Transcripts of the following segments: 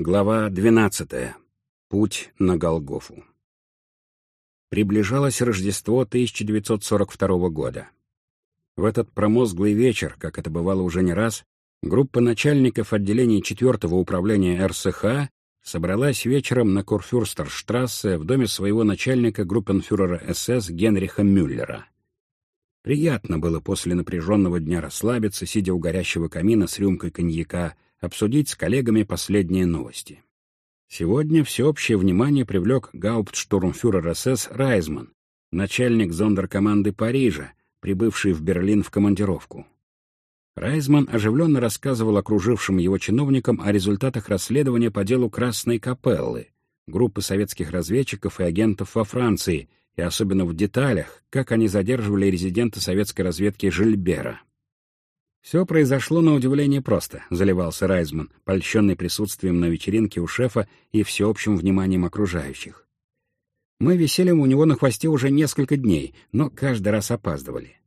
Глава 12. Путь на Голгофу. Приближалось Рождество 1942 года. В этот промозглый вечер, как это бывало уже не раз, группа начальников отделений 4 управления РСХ собралась вечером на Курфюрстерштрассе в доме своего начальника группенфюрера СС Генриха Мюллера. Приятно было после напряженного дня расслабиться, сидя у горящего камина с рюмкой коньяка — обсудить с коллегами последние новости. Сегодня всеобщее внимание привлек гауптштурмфюрер СС Райзман, начальник зондеркоманды Парижа, прибывший в Берлин в командировку. Райзман оживленно рассказывал окружившим его чиновникам о результатах расследования по делу Красной Капеллы, группы советских разведчиков и агентов во Франции, и особенно в деталях, как они задерживали резидента советской разведки Жильбера. «Все произошло на удивление просто», — заливался Райзман, польщенный присутствием на вечеринке у шефа и всеобщим вниманием окружающих. «Мы висели у него на хвосте уже несколько дней, но каждый раз опаздывали.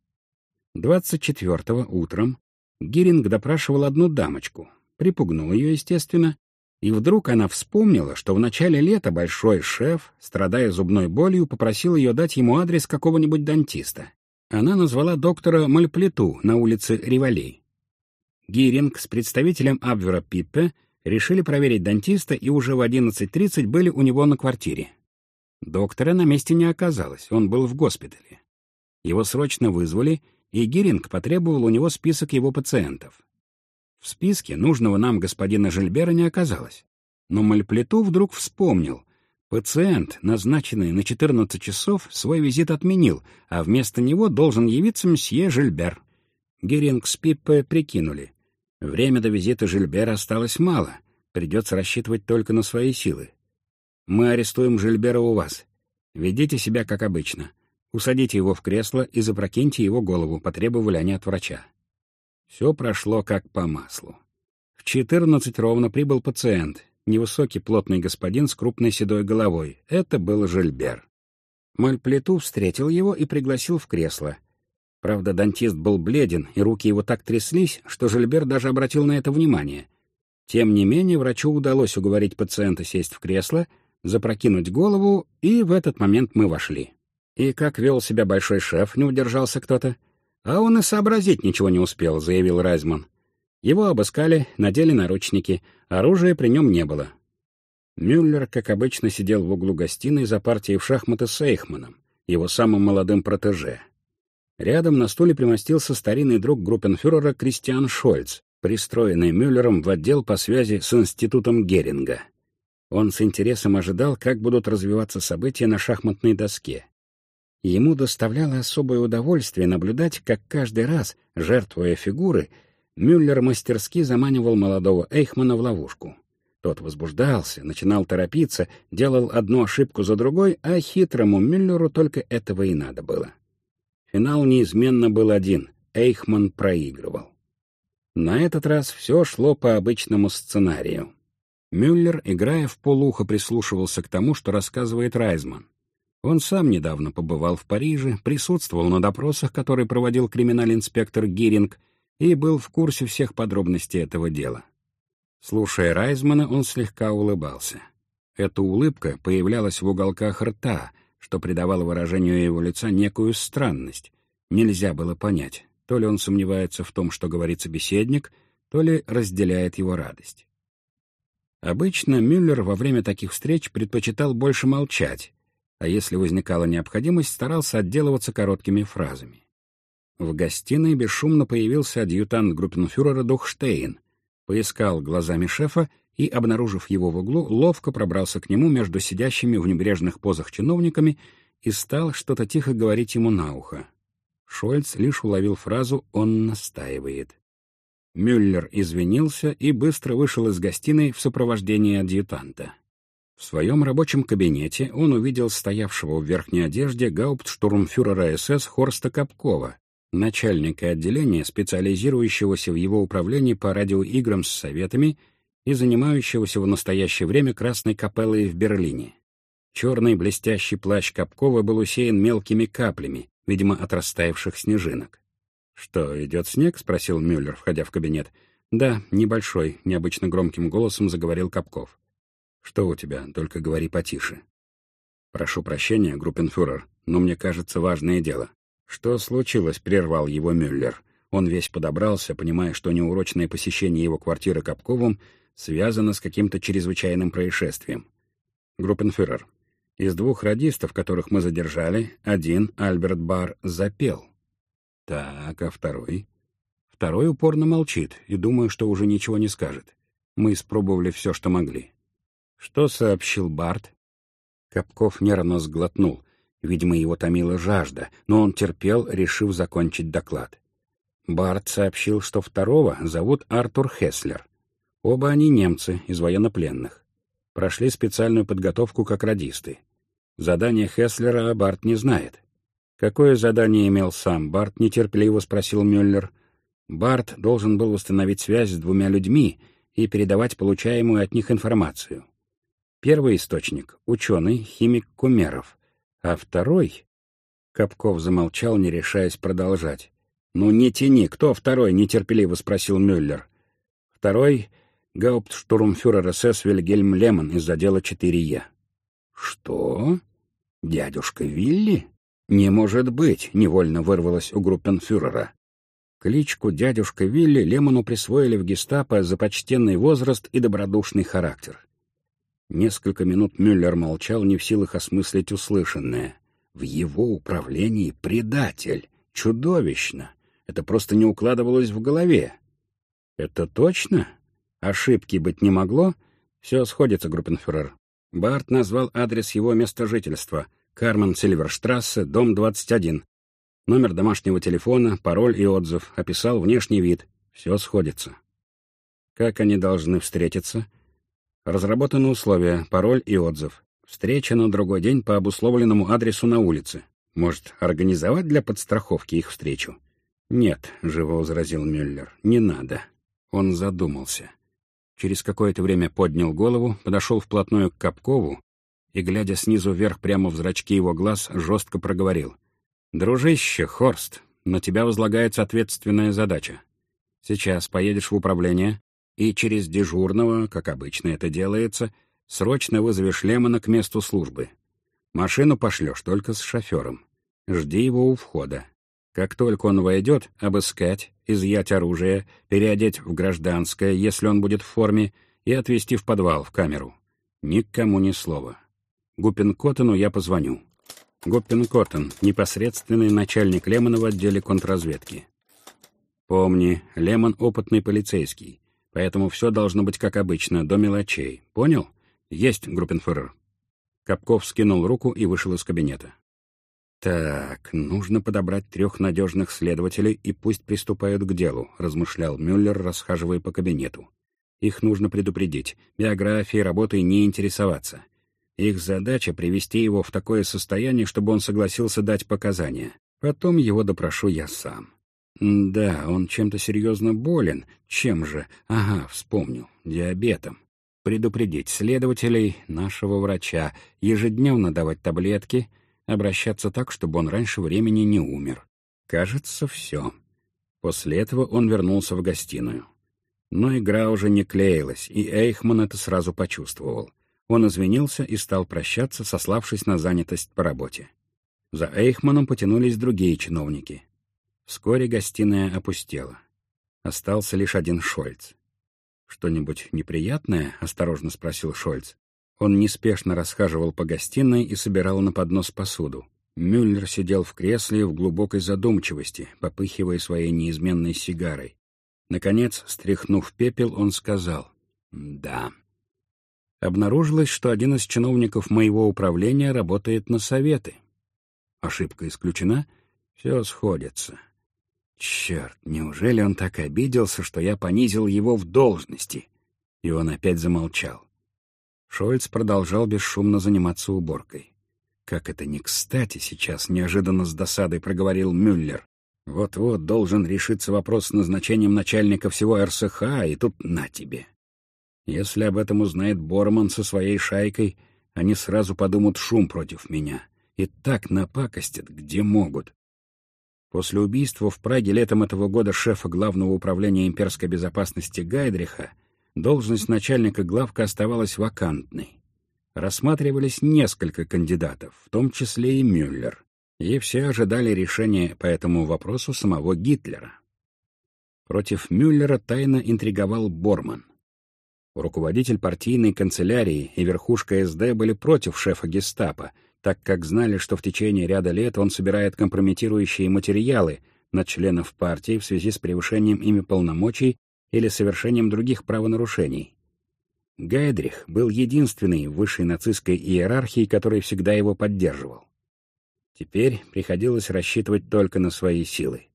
24-го утром Гиринг допрашивал одну дамочку, припугнул ее, естественно, и вдруг она вспомнила, что в начале лета большой шеф, страдая зубной болью, попросил ее дать ему адрес какого-нибудь дантиста. Она назвала доктора Мальплету на улице Ривалей. Гиринг с представителем Абвера Пиппе решили проверить дантиста и уже в 11.30 были у него на квартире. Доктора на месте не оказалось, он был в госпитале. Его срочно вызвали, и Гиринг потребовал у него список его пациентов. В списке нужного нам господина Жильбера не оказалось. Но Мальплету вдруг вспомнил, Пациент, назначенный на 14 часов, свой визит отменил, а вместо него должен явиться мсье Жильбер. Геринг с Пиппе прикинули. Время до визита Жильбера осталось мало, придется рассчитывать только на свои силы. Мы арестуем Жильбера у вас. Ведите себя как обычно. Усадите его в кресло и запрокиньте его голову, потребовали они от врача. Все прошло как по маслу. В 14 ровно прибыл пациент, невысокий плотный господин с крупной седой головой. Это был Жильбер. Мальплету встретил его и пригласил в кресло. Правда, дантист был бледен, и руки его так тряслись, что Жильбер даже обратил на это внимание. Тем не менее, врачу удалось уговорить пациента сесть в кресло, запрокинуть голову, и в этот момент мы вошли. И как вел себя большой шеф, не удержался кто-то. «А он и сообразить ничего не успел», — заявил Райзман. Его обыскали, надели наручники, оружия при нем не было. Мюллер, как обычно, сидел в углу гостиной за партией в шахматы с Эйхманом, его самым молодым протеже. Рядом на стуле примостился старинный друг группенфюрера Кристиан Шольц, пристроенный Мюллером в отдел по связи с институтом Геринга. Он с интересом ожидал, как будут развиваться события на шахматной доске. Ему доставляло особое удовольствие наблюдать, как каждый раз, жертвуя фигуры, Мюллер мастерски заманивал молодого Эйхмана в ловушку. Тот возбуждался, начинал торопиться, делал одну ошибку за другой, а хитрому Мюллеру только этого и надо было. Финал неизменно был один — Эйхман проигрывал. На этот раз все шло по обычному сценарию. Мюллер, играя в полухо, прислушивался к тому, что рассказывает Райзман. Он сам недавно побывал в Париже, присутствовал на допросах, которые проводил криминал-инспектор Гиринг — и был в курсе всех подробностей этого дела. Слушая Райзмана, он слегка улыбался. Эта улыбка появлялась в уголках рта, что придавало выражению его лица некую странность. Нельзя было понять, то ли он сомневается в том, что говорит собеседник, то ли разделяет его радость. Обычно Мюллер во время таких встреч предпочитал больше молчать, а если возникала необходимость, старался отделываться короткими фразами. В гостиной бесшумно появился адъютант группенфюрера Духштейн, поискал глазами шефа и, обнаружив его в углу, ловко пробрался к нему между сидящими в небрежных позах чиновниками и стал что-то тихо говорить ему на ухо. Шольц лишь уловил фразу «он настаивает». Мюллер извинился и быстро вышел из гостиной в сопровождении адъютанта. В своем рабочем кабинете он увидел стоявшего в верхней одежде гауптштурмфюрера СС Хорста Капкова, начальника отделения, специализирующегося в его управлении по радиоиграм с советами и занимающегося в настоящее время Красной капеллой в Берлине. Черный блестящий плащ Капкова был усеян мелкими каплями, видимо, от растаявших снежинок. «Что, идет снег?» — спросил Мюллер, входя в кабинет. «Да, небольшой», — необычно громким голосом заговорил Капков. «Что у тебя? Только говори потише». «Прошу прощения, группенфюрер, но мне кажется важное дело». «Что случилось?» — прервал его Мюллер. Он весь подобрался, понимая, что неурочное посещение его квартиры Капковым связано с каким-то чрезвычайным происшествием. «Группенфюрер, из двух радистов, которых мы задержали, один, Альберт Бар, запел. Так, а второй? Второй упорно молчит и думаю, что уже ничего не скажет. Мы испробовали все, что могли. Что сообщил Барт? Капков нервно сглотнул. Видимо, его томила жажда, но он терпел, решив закончить доклад. Барт сообщил, что второго зовут Артур Хеслер. Оба они немцы, из военнопленных. Прошли специальную подготовку как радисты. Задание Хеслера Барт не знает. Какое задание имел сам Барт, нетерпеливо спросил Мюллер. Барт должен был установить связь с двумя людьми и передавать получаемую от них информацию. Первый источник — ученый, химик Кумеров, а второй... Капков замолчал, не решаясь продолжать. «Ну не тяни, кто второй?» — нетерпеливо спросил Мюллер. Второй — гауптштурмфюрер СС Вильгельм Лемон из отдела 4Е. «Что? Дядюшка Вилли?» «Не может быть!» — невольно вырвалось у группенфюрера. Кличку «Дядюшка Вилли» Лемону присвоили в гестапо за почтенный возраст и добродушный характер. Несколько минут Мюллер молчал, не в силах осмыслить услышанное. В его управлении предатель. Чудовищно. Это просто не укладывалось в голове. «Это точно? Ошибки быть не могло?» «Все сходится, группенфюрер. Барт назвал адрес его места жительства — Кармен Сильверштрассе, дом 21. Номер домашнего телефона, пароль и отзыв, описал внешний вид. Все сходится. Как они должны встретиться? Разработаны условия, пароль и отзыв. Встреча на другой день по обусловленному адресу на улице. Может, организовать для подстраховки их встречу? Нет, — живо возразил Мюллер, — не надо. Он задумался через какое-то время поднял голову, подошел вплотную к Капкову и, глядя снизу вверх прямо в зрачки его глаз, жестко проговорил. «Дружище, Хорст, на тебя возлагается ответственная задача. Сейчас поедешь в управление и через дежурного, как обычно это делается, срочно вызовешь Лемона к месту службы. Машину пошлешь только с шофером. Жди его у входа. Как только он войдет, обыскать, изъять оружие, переодеть в гражданское, если он будет в форме, и отвезти в подвал, в камеру. Никому ни слова. Гуппенкоттену я позвоню. Гуппенкоттен — непосредственный начальник Лемона в отделе контрразведки. Помни, Лемон — опытный полицейский, поэтому все должно быть как обычно, до мелочей. Понял? Есть, группенфюрер. Капков скинул руку и вышел из кабинета. «Так, нужно подобрать трех надежных следователей и пусть приступают к делу», — размышлял Мюллер, расхаживая по кабинету. «Их нужно предупредить, биографией, работой не интересоваться. Их задача — привести его в такое состояние, чтобы он согласился дать показания. Потом его допрошу я сам». «Да, он чем-то серьезно болен. Чем же? Ага, вспомнил. Диабетом. Предупредить следователей, нашего врача, ежедневно давать таблетки — обращаться так, чтобы он раньше времени не умер. Кажется, все. После этого он вернулся в гостиную. Но игра уже не клеилась, и Эйхман это сразу почувствовал. Он извинился и стал прощаться, сославшись на занятость по работе. За Эйхманом потянулись другие чиновники. Вскоре гостиная опустела. Остался лишь один Шольц. «Что-нибудь неприятное?» — осторожно спросил Шольц. Он неспешно расхаживал по гостиной и собирал на поднос посуду. Мюллер сидел в кресле в глубокой задумчивости, попыхивая своей неизменной сигарой. Наконец, стряхнув пепел, он сказал «Да». Обнаружилось, что один из чиновников моего управления работает на советы. Ошибка исключена? Все сходится. Черт, неужели он так обиделся, что я понизил его в должности? И он опять замолчал. Шольц продолжал бесшумно заниматься уборкой. «Как это не кстати сейчас», — неожиданно с досадой проговорил Мюллер. «Вот-вот должен решиться вопрос с назначением начальника всего РСХ, и тут на тебе. Если об этом узнает Борман со своей шайкой, они сразу подумают шум против меня. И так напакостят, где могут». После убийства в Праге летом этого года шефа Главного управления имперской безопасности Гайдриха должность начальника главка оставалась вакантной. Рассматривались несколько кандидатов, в том числе и Мюллер, и все ожидали решения по этому вопросу самого Гитлера. Против Мюллера тайно интриговал Борман. Руководитель партийной канцелярии и верхушка СД были против шефа гестапо, так как знали, что в течение ряда лет он собирает компрометирующие материалы на членов партии в связи с превышением ими полномочий или совершением других правонарушений. Гайдрих был единственный в высшей нацистской иерархии, который всегда его поддерживал. Теперь приходилось рассчитывать только на свои силы.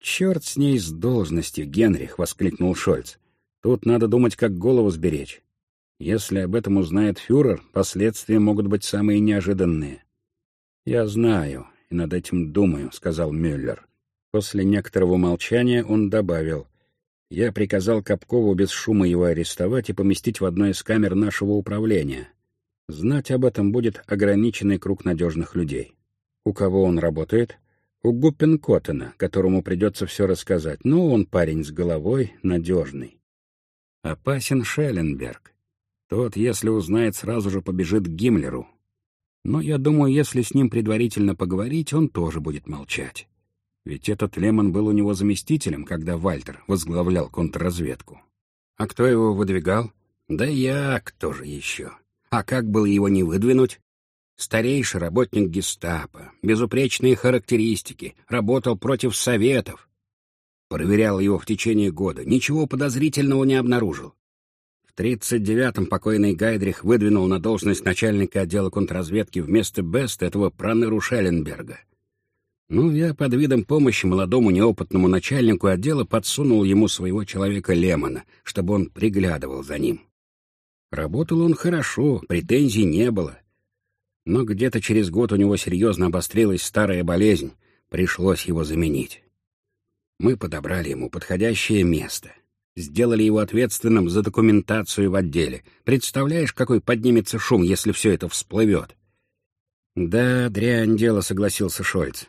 «Черт с ней с должностью, Генрих!» — воскликнул Шольц. «Тут надо думать, как голову сберечь. Если об этом узнает фюрер, последствия могут быть самые неожиданные». «Я знаю и над этим думаю», — сказал Мюллер. После некоторого молчания он добавил. «Я приказал Капкову без шума его арестовать и поместить в одной из камер нашего управления. Знать об этом будет ограниченный круг надежных людей. У кого он работает?» У Гуппенкоттена, которому придется все рассказать. Ну, он парень с головой, надежный. Опасен Шелленберг. Тот, если узнает, сразу же побежит к Гиммлеру. Но я думаю, если с ним предварительно поговорить, он тоже будет молчать. Ведь этот Лемон был у него заместителем, когда Вальтер возглавлял контрразведку. А кто его выдвигал? Да я, кто же еще? А как было его не выдвинуть? Старейший работник гестапо, безупречные характеристики, работал против советов. Проверял его в течение года, ничего подозрительного не обнаружил. В 39-м покойный Гайдрих выдвинул на должность начальника отдела контрразведки вместо Беста этого Проныру Шелленберга. Ну, я под видом помощи молодому неопытному начальнику отдела подсунул ему своего человека Лемона, чтобы он приглядывал за ним. Работал он хорошо, претензий не было. Но где-то через год у него серьезно обострилась старая болезнь, пришлось его заменить. Мы подобрали ему подходящее место, сделали его ответственным за документацию в отделе. Представляешь, какой поднимется шум, если все это всплывет? Да, дрянь дело, согласился Шольц.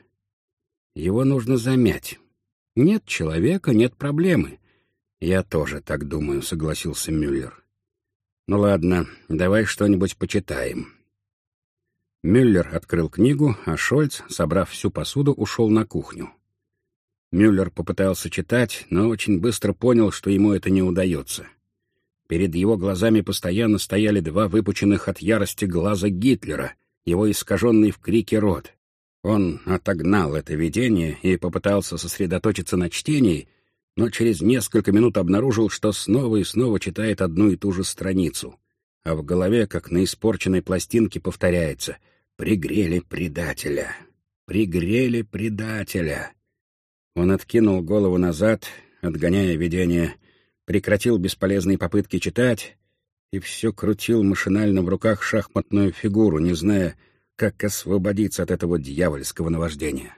Его нужно замять. Нет человека, нет проблемы. Я тоже так думаю, согласился Мюллер. Ну ладно, давай что-нибудь почитаем. Мюллер открыл книгу, а Шольц, собрав всю посуду, ушел на кухню. Мюллер попытался читать, но очень быстро понял, что ему это не удается. Перед его глазами постоянно стояли два выпученных от ярости глаза Гитлера, его искаженный в крике рот. Он отогнал это видение и попытался сосредоточиться на чтении, но через несколько минут обнаружил, что снова и снова читает одну и ту же страницу. А в голове, как на испорченной пластинке, повторяется — Пригрели предателя. Пригрели предателя. Он откинул голову назад, отгоняя видение, прекратил бесполезные попытки читать и все крутил машинально в руках шахматную фигуру, не зная, как освободиться от этого дьявольского наваждения.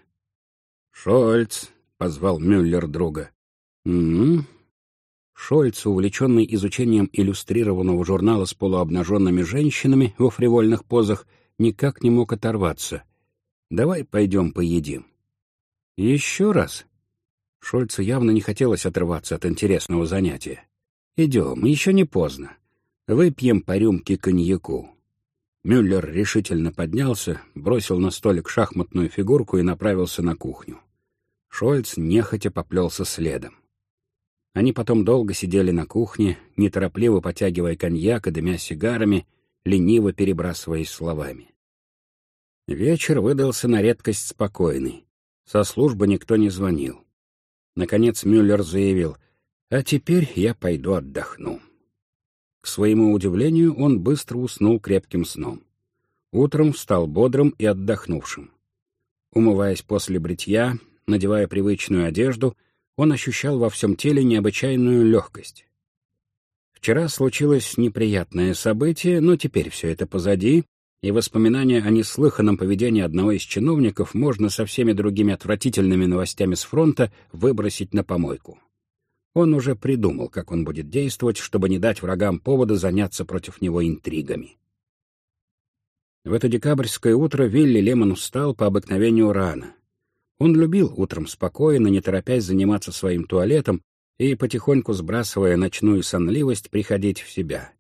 «Шольц!» — позвал Мюллер друга. «Угу». Шольц, увлеченный изучением иллюстрированного журнала с полуобнаженными женщинами во фривольных позах, — никак не мог оторваться. «Давай пойдем поедим». «Еще раз?» Шольцу явно не хотелось отрываться от интересного занятия. «Идем, еще не поздно. Выпьем по рюмке коньяку». Мюллер решительно поднялся, бросил на столик шахматную фигурку и направился на кухню. Шольц нехотя поплелся следом. Они потом долго сидели на кухне, неторопливо потягивая коньяк и дымя сигарами, лениво перебрасываясь словами. Вечер выдался на редкость спокойный. Со службы никто не звонил. Наконец Мюллер заявил, «А теперь я пойду отдохну». К своему удивлению, он быстро уснул крепким сном. Утром встал бодрым и отдохнувшим. Умываясь после бритья, надевая привычную одежду, он ощущал во всем теле необычайную легкость. Вчера случилось неприятное событие, но теперь все это позади, и воспоминания о неслыханном поведении одного из чиновников можно со всеми другими отвратительными новостями с фронта выбросить на помойку. Он уже придумал, как он будет действовать, чтобы не дать врагам повода заняться против него интригами. В это декабрьское утро Вилли Лемон встал по обыкновению рано. Он любил утром спокойно, не торопясь заниматься своим туалетом, и, потихоньку сбрасывая ночную сонливость, приходить в себя.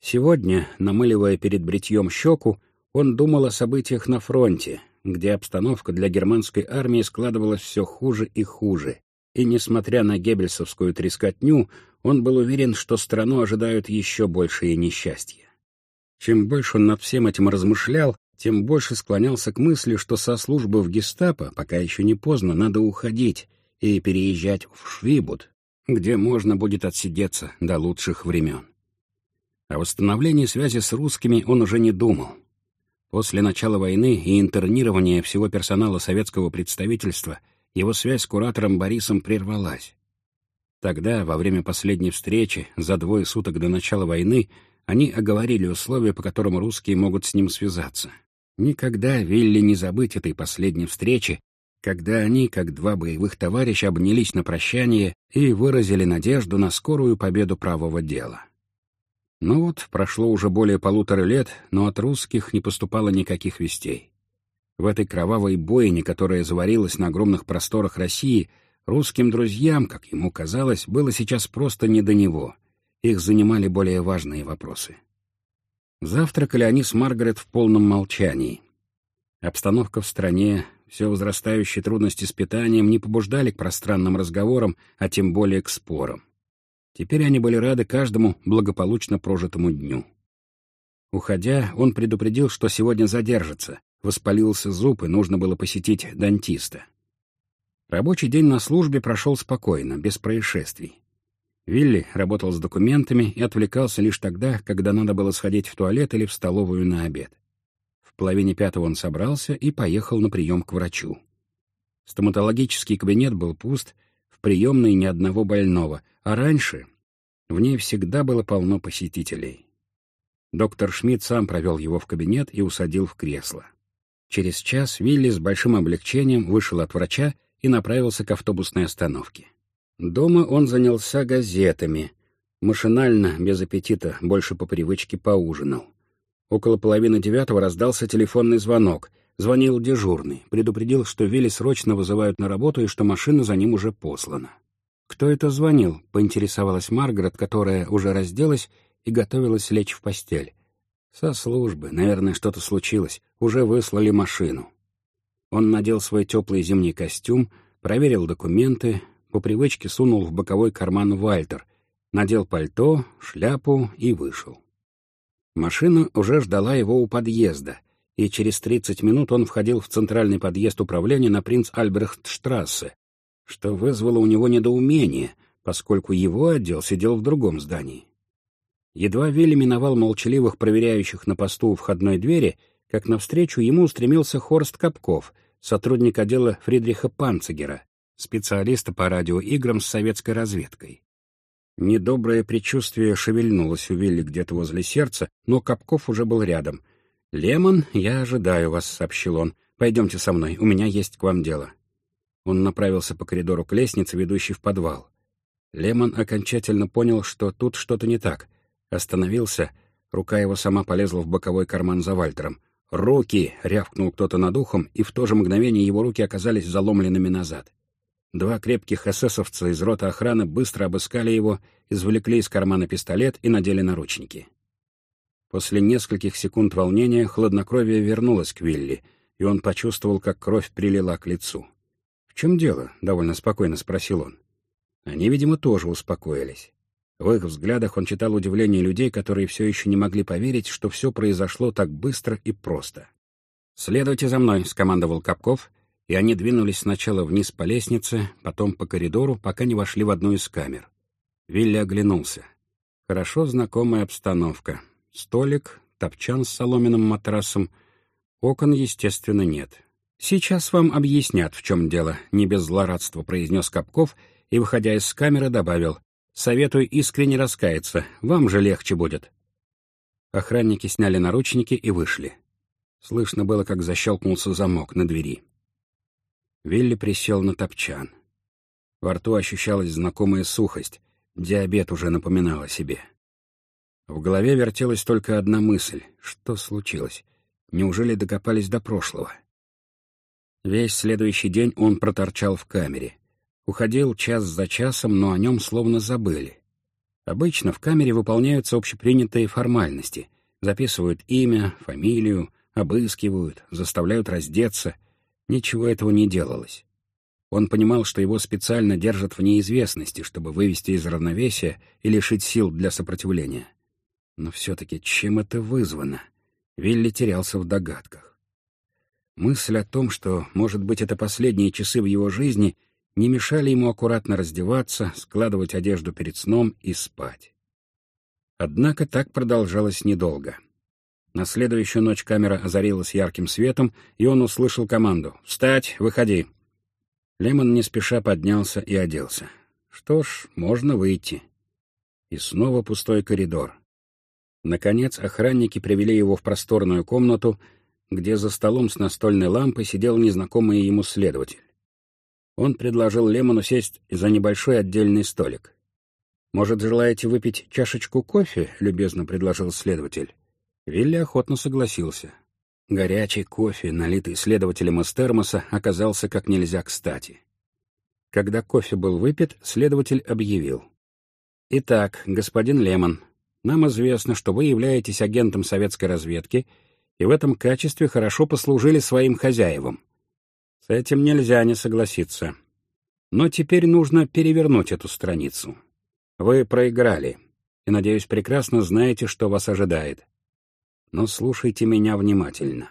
Сегодня, намыливая перед бритьем щеку, он думал о событиях на фронте, где обстановка для германской армии складывалась все хуже и хуже, и, несмотря на геббельсовскую трескотню, он был уверен, что страну ожидают еще большие несчастья. Чем больше он над всем этим размышлял, тем больше склонялся к мысли, что со службы в гестапо, пока еще не поздно, надо уходить и переезжать в Швибуд, где можно будет отсидеться до лучших времен. О восстановлении связи с русскими он уже не думал. После начала войны и интернирования всего персонала советского представительства его связь с куратором Борисом прервалась. Тогда, во время последней встречи, за двое суток до начала войны, они оговорили условия, по которым русские могут с ним связаться. Никогда Вилли не забыть этой последней встречи, когда они, как два боевых товарища, обнялись на прощание и выразили надежду на скорую победу правого дела. Ну вот, прошло уже более полутора лет, но от русских не поступало никаких вестей. В этой кровавой бойне, которая заварилась на огромных просторах России, Русским друзьям, как ему казалось, было сейчас просто не до него. Их занимали более важные вопросы. Завтракали они с Маргарет в полном молчании. Обстановка в стране, все возрастающие трудности с питанием не побуждали к пространным разговорам, а тем более к спорам. Теперь они были рады каждому благополучно прожитому дню. Уходя, он предупредил, что сегодня задержится. Воспалился зуб, и нужно было посетить дантиста. Рабочий день на службе прошел спокойно, без происшествий. Вилли работал с документами и отвлекался лишь тогда, когда надо было сходить в туалет или в столовую на обед. В половине пятого он собрался и поехал на прием к врачу. Стоматологический кабинет был пуст, в приемной ни одного больного, а раньше в ней всегда было полно посетителей. Доктор Шмидт сам провел его в кабинет и усадил в кресло. Через час Вилли с большим облегчением вышел от врача и направился к автобусной остановке. Дома он занялся газетами. Машинально, без аппетита, больше по привычке поужинал. Около половины девятого раздался телефонный звонок. Звонил дежурный, предупредил, что Вилли срочно вызывают на работу и что машина за ним уже послана. «Кто это звонил?» — поинтересовалась Маргарет, которая уже разделась и готовилась лечь в постель. «Со службы. Наверное, что-то случилось. Уже выслали машину». Он надел свой теплый зимний костюм, проверил документы, по привычке сунул в боковой карман Вальтер, надел пальто, шляпу и вышел. Машина уже ждала его у подъезда, и через 30 минут он входил в центральный подъезд управления на принц Альбрехтштрассе, что вызвало у него недоумение, поскольку его отдел сидел в другом здании. Едва Вилли миновал молчаливых проверяющих на посту у входной двери, как навстречу ему устремился Хорст Капков, сотрудник отдела Фридриха Панцигера, специалиста по радиоиграм с советской разведкой. Недоброе предчувствие шевельнулось у Вилли где-то возле сердца, но Капков уже был рядом. «Лемон, я ожидаю вас», — сообщил он. «Пойдемте со мной, у меня есть к вам дело». Он направился по коридору к лестнице, ведущей в подвал. Лемон окончательно понял, что тут что-то не так. Остановился, рука его сама полезла в боковой карман за Вальтером. «Руки!» — рявкнул кто-то над ухом, и в то же мгновение его руки оказались заломленными назад. Два крепких эсэсовца из роты охраны быстро обыскали его, извлекли из кармана пистолет и надели наручники. После нескольких секунд волнения хладнокровие вернулось к Вилли, и он почувствовал, как кровь прилила к лицу. «В чем дело?» — довольно спокойно спросил он. Они, видимо, тоже успокоились. В их взглядах он читал удивление людей, которые все еще не могли поверить, что все произошло так быстро и просто. «Следуйте за мной», — скомандовал Капков, и они двинулись сначала вниз по лестнице, потом по коридору, пока не вошли в одну из камер. Вилли оглянулся. Хорошо знакомая обстановка. Столик, топчан с соломенным матрасом. Окон, естественно, нет. «Сейчас вам объяснят, в чем дело», — не без злорадства произнес Капков и, выходя из камеры, добавил. Советую искренне раскаяться, вам же легче будет. Охранники сняли наручники и вышли. Слышно было, как защелкнулся замок на двери. Вилли присел на топчан. Во рту ощущалась знакомая сухость, диабет уже напоминал о себе. В голове вертелась только одна мысль — что случилось? Неужели докопались до прошлого? Весь следующий день он проторчал в камере. Уходил час за часом, но о нем словно забыли. Обычно в камере выполняются общепринятые формальности. Записывают имя, фамилию, обыскивают, заставляют раздеться. Ничего этого не делалось. Он понимал, что его специально держат в неизвестности, чтобы вывести из равновесия и лишить сил для сопротивления. Но все-таки чем это вызвано? Вилли терялся в догадках. Мысль о том, что, может быть, это последние часы в его жизни, не мешали ему аккуратно раздеваться, складывать одежду перед сном и спать. Однако так продолжалось недолго. На следующую ночь камера озарилась ярким светом, и он услышал команду «Встать! Выходи!». Лемон не спеша поднялся и оделся. Что ж, можно выйти. И снова пустой коридор. Наконец охранники привели его в просторную комнату, где за столом с настольной лампой сидел незнакомый ему следователь. Он предложил Лемону сесть за небольшой отдельный столик. «Может, желаете выпить чашечку кофе?» — любезно предложил следователь. Вилли охотно согласился. Горячий кофе, налитый следователем из термоса, оказался как нельзя кстати. Когда кофе был выпит, следователь объявил. «Итак, господин Лемон, нам известно, что вы являетесь агентом советской разведки и в этом качестве хорошо послужили своим хозяевам. С этим нельзя не согласиться. Но теперь нужно перевернуть эту страницу. Вы проиграли, и, надеюсь, прекрасно знаете, что вас ожидает но слушайте меня внимательно.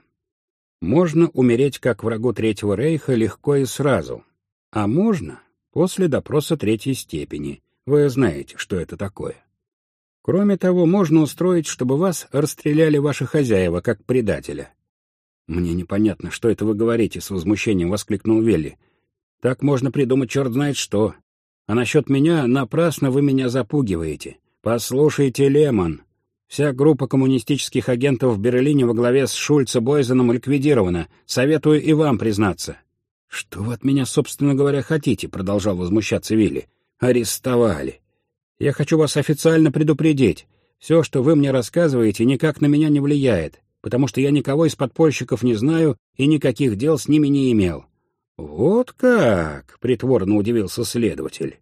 Можно умереть как врагу Третьего Рейха легко и сразу, а можно после допроса третьей степени. Вы знаете, что это такое. Кроме того, можно устроить, чтобы вас расстреляли ваши хозяева как предателя. «Мне непонятно, что это вы говорите», — с возмущением воскликнул Велли. «Так можно придумать черт знает что. А насчет меня напрасно вы меня запугиваете. Послушайте, Лемон, Вся группа коммунистических агентов в Берлине во главе с Шульце Бойзеном ликвидирована. Советую и вам признаться. — Что вы от меня, собственно говоря, хотите? — продолжал возмущаться Вилли. — Арестовали. Я хочу вас официально предупредить. Все, что вы мне рассказываете, никак на меня не влияет, потому что я никого из подпольщиков не знаю и никаких дел с ними не имел. — Вот как! — притворно удивился следователь.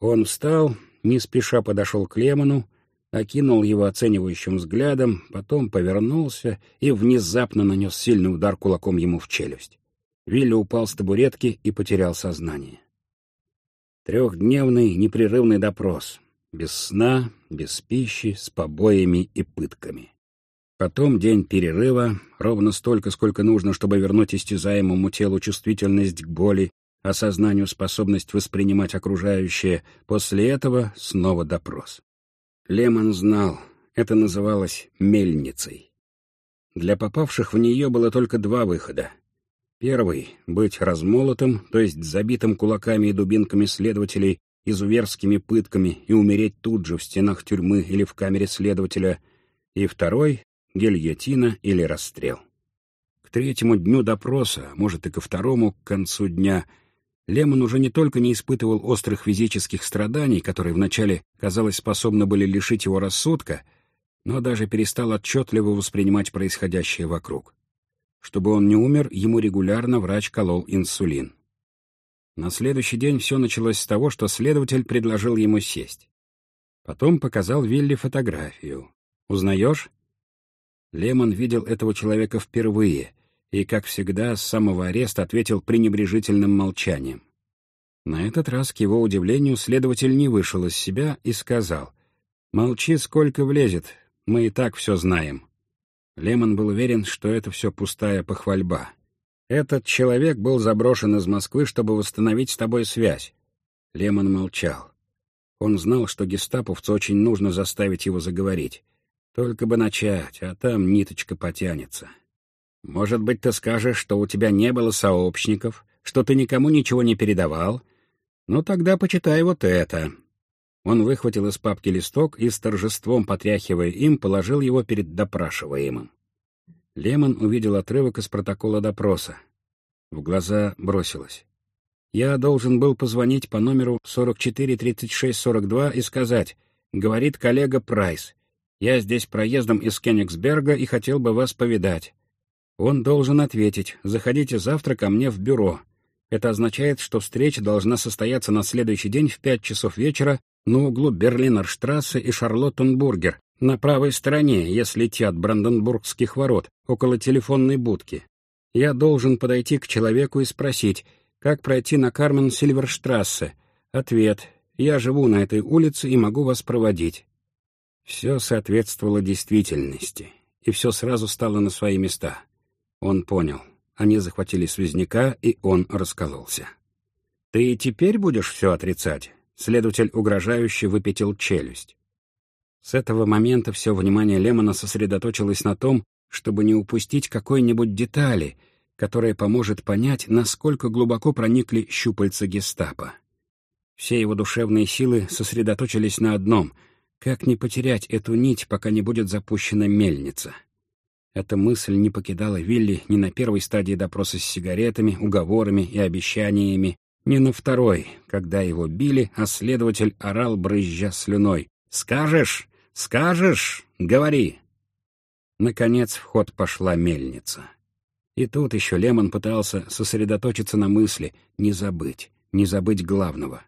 Он встал, не спеша подошел к Лемону, окинул его оценивающим взглядом, потом повернулся и внезапно нанес сильный удар кулаком ему в челюсть. Вилли упал с табуретки и потерял сознание. Трехдневный непрерывный допрос. Без сна, без пищи, с побоями и пытками. Потом день перерыва, ровно столько, сколько нужно, чтобы вернуть истязаемому телу чувствительность к боли, осознанию способность воспринимать окружающее. После этого снова допрос. Лемон знал, это называлось «мельницей». Для попавших в нее было только два выхода. Первый — быть размолотым, то есть забитым кулаками и дубинками следователей, изуверскими пытками и умереть тут же в стенах тюрьмы или в камере следователя. И второй — гильотина или расстрел. К третьему дню допроса, а может и ко второму, к концу дня — Лемон уже не только не испытывал острых физических страданий, которые вначале, казалось, способны были лишить его рассудка, но даже перестал отчетливо воспринимать происходящее вокруг. Чтобы он не умер, ему регулярно врач колол инсулин. На следующий день все началось с того, что следователь предложил ему сесть. Потом показал Вилли фотографию. «Узнаешь?» Лемон видел этого человека впервые, и, как всегда, с самого ареста ответил пренебрежительным молчанием. На этот раз, к его удивлению, следователь не вышел из себя и сказал, «Молчи, сколько влезет, мы и так все знаем». Лемон был уверен, что это все пустая похвальба. «Этот человек был заброшен из Москвы, чтобы восстановить с тобой связь». Лемон молчал. Он знал, что гестаповцу очень нужно заставить его заговорить. Только бы начать, а там ниточка потянется. Может быть, ты скажешь, что у тебя не было сообщников, что ты никому ничего не передавал? Ну, тогда почитай вот это». Он выхватил из папки листок и, с торжеством потряхивая им, положил его перед допрашиваемым. Лемон увидел отрывок из протокола допроса. В глаза бросилось. «Я должен был позвонить по номеру 443642 и сказать, — говорит коллега Прайс, — я здесь проездом из Кенигсберга и хотел бы вас повидать. Он должен ответить «Заходите завтра ко мне в бюро». Это означает, что встреча должна состояться на следующий день в пять часов вечера на углу Берлинерштрассе и Шарлоттенбургер, на правой стороне, если идти от Бранденбургских ворот, около телефонной будки. Я должен подойти к человеку и спросить, как пройти на Кармен Сильверштрассе. Ответ. Я живу на этой улице и могу вас проводить. Все соответствовало действительности, и все сразу стало на свои места. Он понял. Они захватили связняка, и он раскололся. «Ты и теперь будешь все отрицать?» Следователь угрожающе выпятил челюсть. С этого момента все внимание Лемона сосредоточилось на том, чтобы не упустить какой-нибудь детали, которая поможет понять, насколько глубоко проникли щупальца гестапо. Все его душевные силы сосредоточились на одном — как не потерять эту нить, пока не будет запущена мельница. Эта мысль не покидала Вилли ни на первой стадии допроса с сигаретами, уговорами и обещаниями, ни на второй, когда его били, а следователь орал, брызжа слюной. «Скажешь? Скажешь? Говори!» Наконец в ход пошла мельница. И тут еще Лемон пытался сосредоточиться на мысли, не забыть, не забыть главного.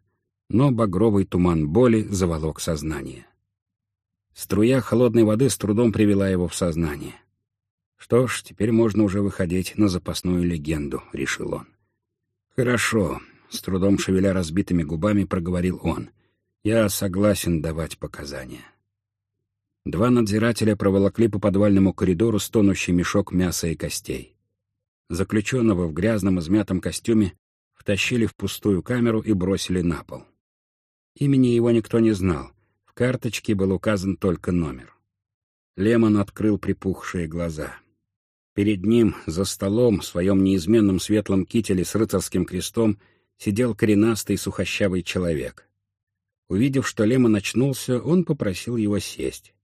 Но багровый туман боли заволок сознание. Струя холодной воды с трудом привела его в сознание. «Что ж, теперь можно уже выходить на запасную легенду», — решил он. «Хорошо», — с трудом шевеля разбитыми губами проговорил он. «Я согласен давать показания». Два надзирателя проволокли по подвальному коридору стонущий мешок мяса и костей. Заключенного в грязном измятом костюме втащили в пустую камеру и бросили на пол. Имени его никто не знал, в карточке был указан только номер. Лемон открыл припухшие глаза. Перед ним, за столом, в своем неизменном светлом кителе с рыцарским крестом, сидел коренастый сухощавый человек. Увидев, что Лемон очнулся, он попросил его сесть.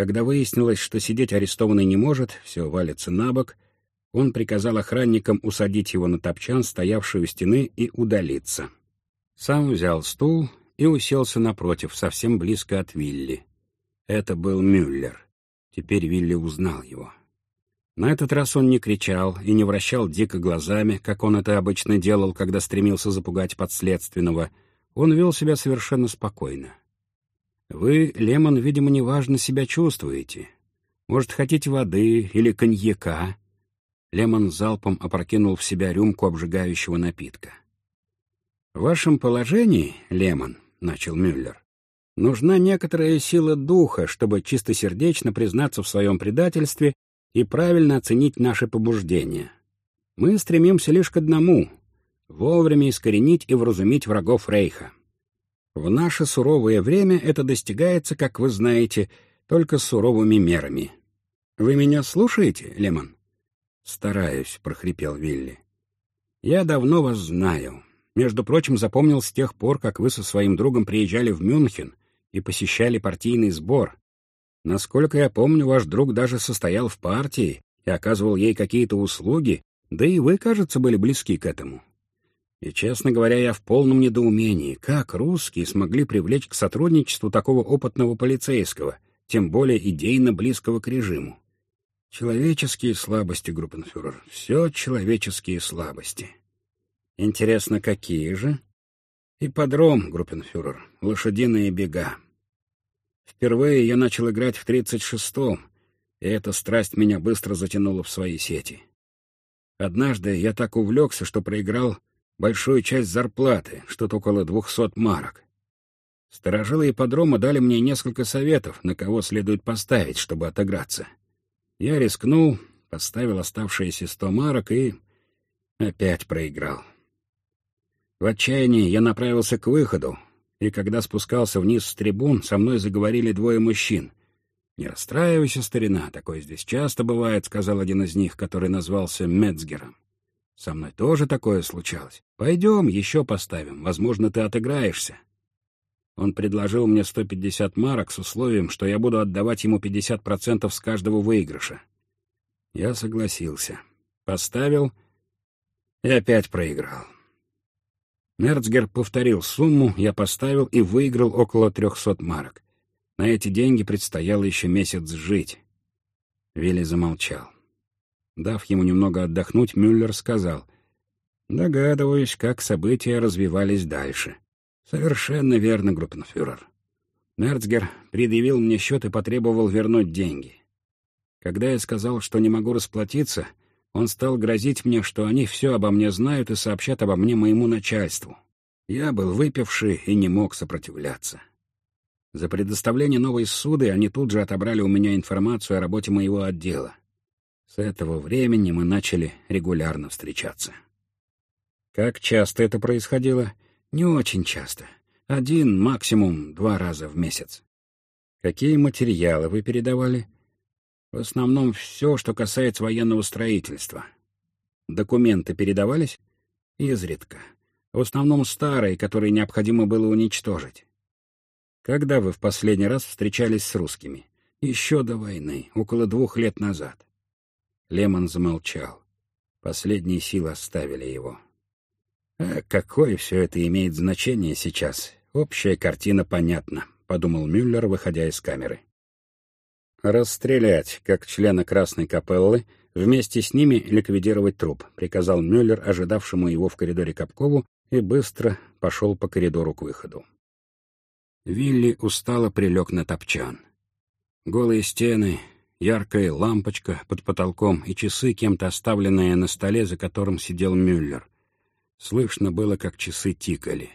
Когда выяснилось, что сидеть арестованный не может, все валится на бок, он приказал охранникам усадить его на топчан, стоявший у стены, и удалиться. Сам взял стул и уселся напротив, совсем близко от Вилли. Это был Мюллер. Теперь Вилли узнал его. На этот раз он не кричал и не вращал дико глазами, как он это обычно делал, когда стремился запугать подследственного. Он вел себя совершенно спокойно. «Вы, Лемон, видимо, неважно себя чувствуете. Может, хотите воды или коньяка?» Лемон залпом опрокинул в себя рюмку обжигающего напитка. «В вашем положении, Лемон, — начал Мюллер. «Нужна некоторая сила духа, чтобы чистосердечно признаться в своем предательстве и правильно оценить наши побуждения. Мы стремимся лишь к одному — вовремя искоренить и вразумить врагов Рейха. В наше суровое время это достигается, как вы знаете, только суровыми мерами. Вы меня слушаете, Лемон?» «Стараюсь», — прохрипел Вилли. «Я давно вас знаю. Между прочим, запомнил с тех пор, как вы со своим другом приезжали в Мюнхен и посещали партийный сбор. Насколько я помню, ваш друг даже состоял в партии и оказывал ей какие-то услуги, да и вы, кажется, были близки к этому. И, честно говоря, я в полном недоумении, как русские смогли привлечь к сотрудничеству такого опытного полицейского, тем более идейно близкого к режиму. Человеческие слабости, группенфюрер, все человеческие слабости. Интересно, какие же? Ипподром, группенфюрер, лошадиные бега. Впервые я начал играть в 36-м, и эта страсть меня быстро затянула в свои сети. Однажды я так увлекся, что проиграл большую часть зарплаты, что-то около двухсот марок. Сторожилы ипподрома дали мне несколько советов, на кого следует поставить, чтобы отыграться. Я рискнул, поставил оставшиеся сто марок и опять проиграл. В отчаянии я направился к выходу, и когда спускался вниз с трибун, со мной заговорили двое мужчин. «Не расстраивайся, старина, такое здесь часто бывает», — сказал один из них, который назвался Мецгером. «Со мной тоже такое случалось. Пойдем, еще поставим, возможно, ты отыграешься». Он предложил мне 150 марок с условием, что я буду отдавать ему 50% с каждого выигрыша. Я согласился. Поставил и опять проиграл. Мерцгер повторил сумму, я поставил и выиграл около трехсот марок. На эти деньги предстояло еще месяц жить. Вилли замолчал. Дав ему немного отдохнуть, Мюллер сказал, Догадываюсь, как события развивались дальше. Совершенно верно, группенфюрер. Мерцгер предъявил мне счет и потребовал вернуть деньги. Когда я сказал, что не могу расплатиться, он стал грозить мне, что они все обо мне знают и сообщат обо мне моему начальству. Я был выпивший и не мог сопротивляться. За предоставление новой суды они тут же отобрали у меня информацию о работе моего отдела. С этого времени мы начали регулярно встречаться. Как часто это происходило? Не очень часто. Один, максимум два раза в месяц. Какие материалы вы передавали? В основном все, что касается военного строительства. Документы передавались? Изредка. В основном старые, которые необходимо было уничтожить. Когда вы в последний раз встречались с русскими? Еще до войны, около двух лет назад. Лемон замолчал. Последние силы оставили его. «А какое все это имеет значение сейчас? Общая картина понятна», — подумал Мюллер, выходя из камеры. «Расстрелять, как члена Красной Капеллы, вместе с ними ликвидировать труп», — приказал Мюллер, ожидавшему его в коридоре Капкову, и быстро пошел по коридору к выходу. Вилли устало прилег на топчан. Голые стены, яркая лампочка под потолком и часы, кем-то оставленные на столе, за которым сидел Мюллер. Слышно было, как часы тикали.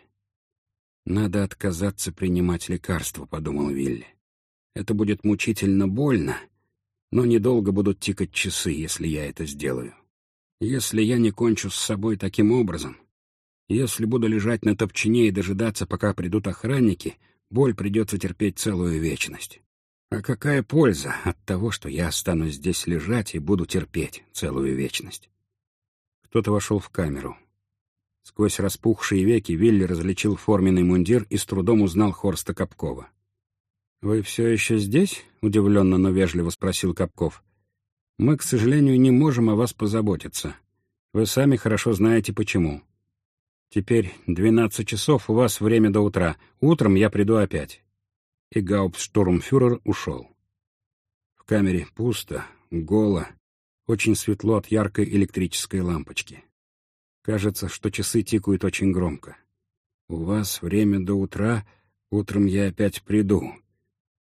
«Надо отказаться принимать лекарства», — подумал Вилли. «Это будет мучительно больно, но недолго будут тикать часы, если я это сделаю. Если я не кончу с собой таким образом, если буду лежать на топчине и дожидаться, пока придут охранники, боль придется терпеть целую вечность. А какая польза от того, что я останусь здесь лежать и буду терпеть целую вечность? Кто-то вошел в камеру. Сквозь распухшие веки Вилли различил форменный мундир и с трудом узнал Хорста Капкова. «Вы все еще здесь?» — удивленно, но вежливо спросил Капков. «Мы, к сожалению, не можем о вас позаботиться. Вы сами хорошо знаете, почему. Теперь двенадцать часов, у вас время до утра. Утром я приду опять». И гауптштурмфюрер ушел. В камере пусто, голо, очень светло от яркой электрической лампочки. Кажется, что часы тикают очень громко. «У вас время до утра, утром я опять приду».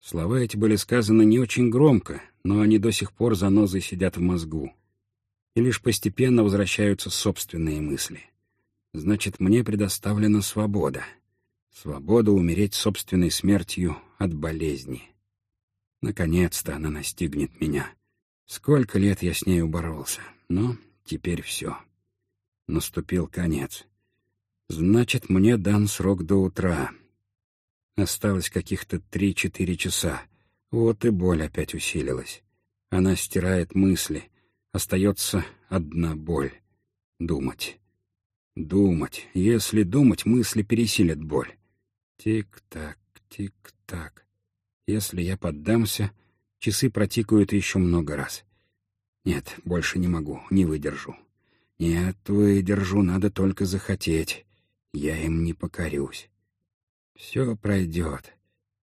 Слова эти были сказаны не очень громко, но они до сих пор занозой сидят в мозгу. И лишь постепенно возвращаются собственные мысли. Значит, мне предоставлена свобода. Свобода умереть собственной смертью от болезни. Наконец-то она настигнет меня. Сколько лет я с нею боролся, но теперь все. Наступил конец. Значит, мне дан срок до утра. Осталось каких-то три-четыре часа. Вот и боль опять усилилась. Она стирает мысли. Остается одна боль — думать. Думать. Если думать, мысли пересилят боль. Тик-так, тик-так. Если я поддамся, часы протикают еще много раз. Нет, больше не могу, не выдержу. Нет, выдержу, надо только захотеть. Я им не покорюсь. Все пройдет.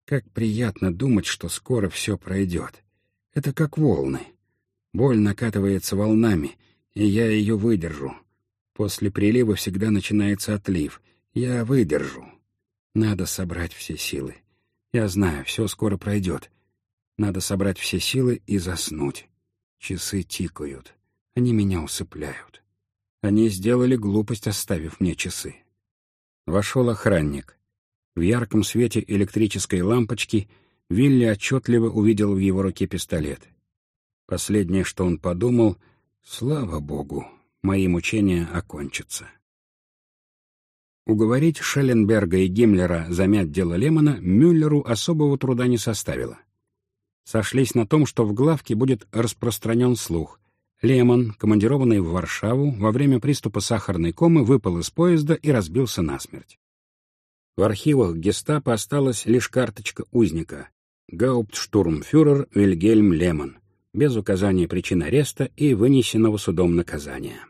Как приятно думать, что скоро все пройдет. Это как волны. Боль накатывается волнами, и я ее выдержу. После прилива всегда начинается отлив. Я выдержу. Надо собрать все силы. Я знаю, все скоро пройдет. Надо собрать все силы и заснуть. Часы тикают. Они меня усыпляют. Они сделали глупость, оставив мне часы. Вошел охранник. В ярком свете электрической лампочки Вилли отчетливо увидел в его руке пистолет. Последнее, что он подумал, «Слава Богу, мои мучения окончатся. Уговорить Шелленберга и Гиммлера замять дело Лемона Мюллеру особого труда не составило. Сошлись на том, что в главке будет распространен слух. Лемон, командированный в Варшаву, во время приступа сахарной комы выпал из поезда и разбился насмерть. В архивах гестапо осталась лишь карточка узника — гауптштурмфюрер Вильгельм Лемон, без указания причин ареста и вынесенного судом наказания.